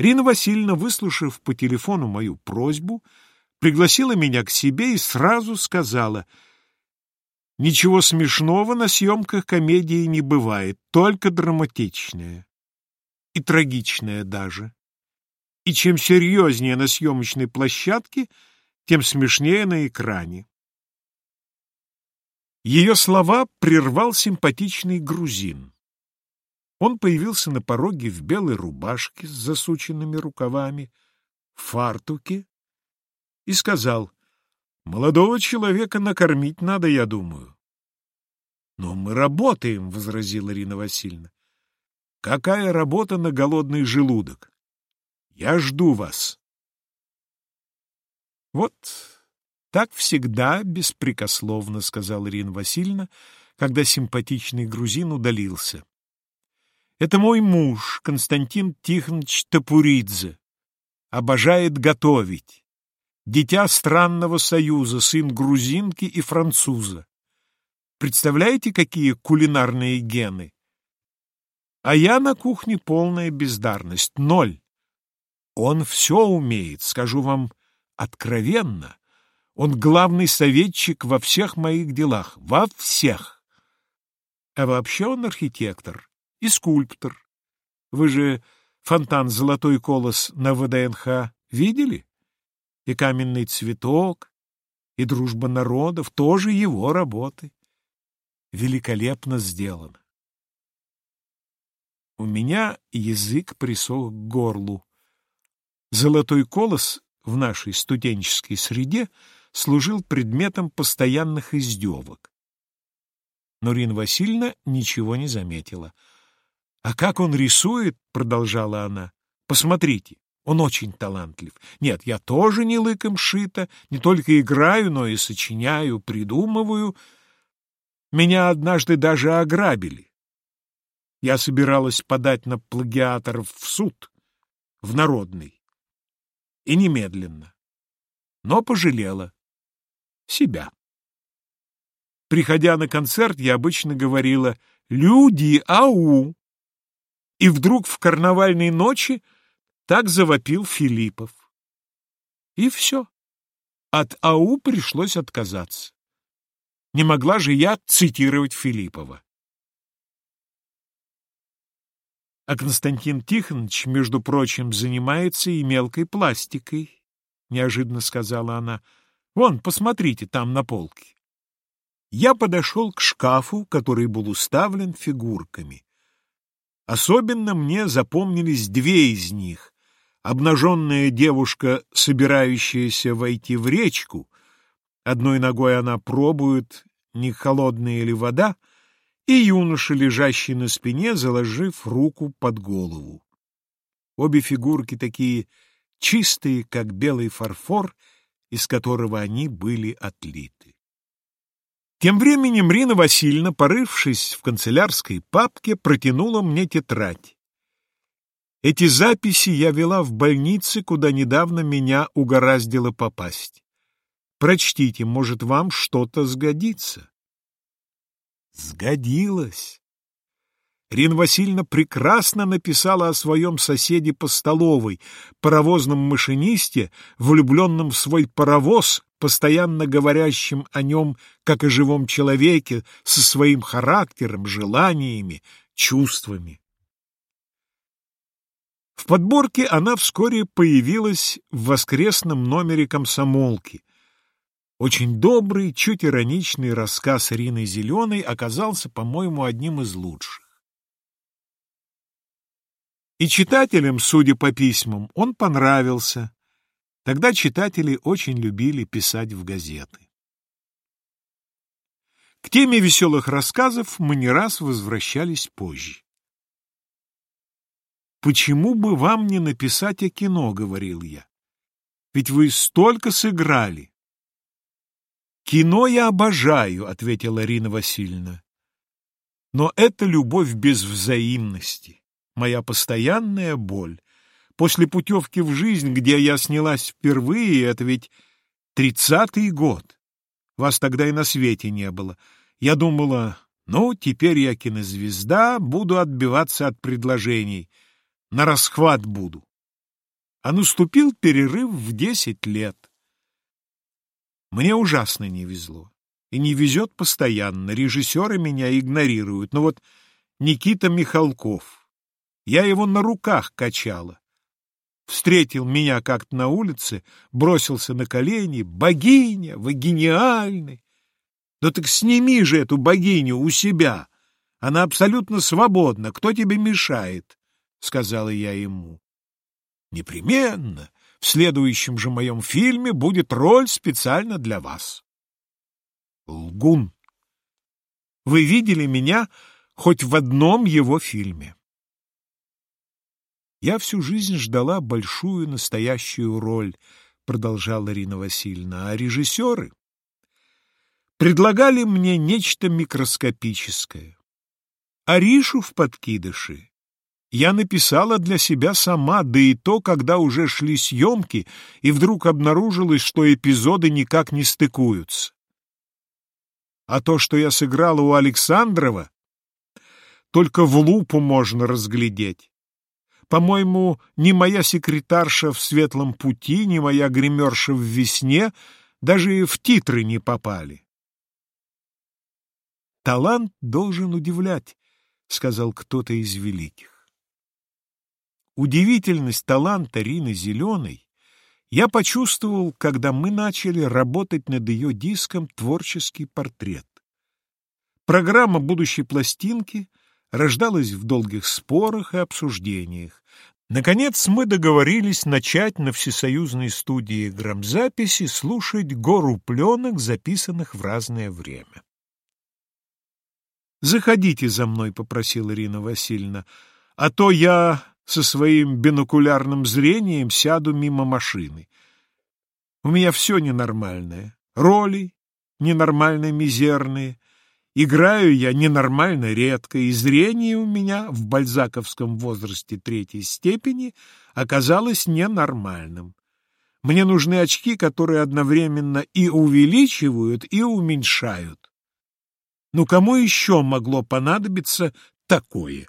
Рина Васильевна, выслушав по телефону мою просьбу, пригласила меня к себе и сразу сказала, «Ничего смешного на съемках комедии не бывает, только драматичное. И трагичное даже. И чем серьезнее на съемочной площадке, тем смешнее на экране. Ее слова прервал симпатичный грузин. Он появился на пороге в белой рубашке с засученными рукавами, в фартуке, и сказал, «Молодого человека накормить надо, я думаю». «Но мы работаем», — возразила Ирина Васильевна. «Какая работа на голодный желудок? Я жду вас». Вот так всегда беспрекословно, — сказал Ирина Васильевна, когда симпатичный грузин удалился. Это мой муж, Константин Тихонович Топуридзе. Обожает готовить. Дитя странного союза, сын грузинки и француза. Представляете, какие кулинарные гены? А я на кухне полная бездарность, ноль. Он все умеет, скажу вам откровенно. Он главный советчик во всех моих делах, во всех. А вообще он архитектор и скульптор. Вы же фонтан «Золотой колос» на ВДНХ видели? И каменный цветок, и дружба народов — тоже его работы. Великолепно сделано. У меня язык присох к горлу. Золотой колос в нашей студенческой среде — служил предметом постоянных издевок. Но Рина Васильевна ничего не заметила. «А как он рисует?» — продолжала она. «Посмотрите, он очень талантлив. Нет, я тоже не лыком шито, не только играю, но и сочиняю, придумываю. Меня однажды даже ограбили. Я собиралась подать на плагиаторов в суд, в народный, и немедленно, но пожалела себя. Приходя на концерт, я обычно говорила «Люди, ау!» И вдруг в карнавальной ночи так завопил Филиппов. И все. От ау пришлось отказаться. Не могла же я цитировать Филиппова. А Константин Тихонович, между прочим, занимается и мелкой пластикой, — неожиданно сказала она. Вон, посмотрите, там на полке. Я подошел к шкафу, который был уставлен фигурками. Особенно мне запомнились две из них. Обнаженная девушка, собирающаяся войти в речку, одной ногой она пробует, не холодная ли вода, и юноша, лежащий на спине, заложив руку под голову. Обе фигурки такие чистые, как белый фарфор, из которого они были отлиты. Тем временем Рина Васильевна, порывшись в канцелярской папке, протянула мне тетрадь. Эти записи я вела в больнице, куда недавно меня угораздило попасть. Прочтите, может, вам что-то сгодится. Сгодилось. Рина Васильевна прекрасно написала о своем соседе по столовой, паровозном машинисте, влюбленном в свой паровоз, постоянно говорящем о нем, как о живом человеке, со своим характером, желаниями, чувствами. В подборке она вскоре появилась в воскресном номере комсомолки. Очень добрый, чуть ироничный рассказ Рины Зеленой оказался, по-моему, одним из лучших. И читателям, судя по письмам, он понравился. Тогда читатели очень любили писать в газеты. К теме веселых рассказов мы не раз возвращались позже. «Почему бы вам не написать о кино?» — говорил я. «Ведь вы столько сыграли». «Кино я обожаю», — ответила Арина Васильевна. «Но это любовь без взаимности моя постоянная боль. После путевки в жизнь, где я снялась впервые, это ведь тридцатый год. Вас тогда и на свете не было. Я думала, ну, теперь я кинозвезда, буду отбиваться от предложений. На расхват буду. а наступил перерыв в десять лет. Мне ужасно не везло. И не везет постоянно. Режиссеры меня игнорируют. Но вот Никита Михалков. Я его на руках качала. Встретил меня как-то на улице, бросился на колени. «Богиня! Вы гениальны!» «Да так сними же эту богиню у себя! Она абсолютно свободна. Кто тебе мешает?» — сказала я ему. «Непременно. В следующем же моем фильме будет роль специально для вас». Лгун. Вы видели меня хоть в одном его фильме. Я всю жизнь ждала большую настоящую роль, продолжала Ирина Васильевна, а режиссеры предлагали мне нечто микроскопическое. Аришу в подкидыше я написала для себя сама, да и то, когда уже шли съемки, и вдруг обнаружилось, что эпизоды никак не стыкуются. А то, что я сыграла у Александрова, только в лупу можно разглядеть. По-моему, ни моя секретарша в «Светлом пути», ни моя гримерша в «Весне» даже в титры не попали. «Талант должен удивлять», — сказал кто-то из великих. Удивительность таланта Рины Зеленой я почувствовал, когда мы начали работать над ее диском «Творческий портрет». Программа будущей пластинки рождалась в долгих спорах и обсуждениях. Наконец мы договорились начать на всесоюзной студии грамзаписи слушать гору пленок, записанных в разное время. «Заходите за мной», — попросила Ирина Васильевна, — «а то я со своим бинокулярным зрением сяду мимо машины. У меня все ненормальное. Роли ненормально мизерные. Играю я ненормально редко, и зрение у меня в бальзаковском возрасте третьей степени оказалось ненормальным. Мне нужны очки, которые одновременно и увеличивают, и уменьшают. Ну, кому еще могло понадобиться такое?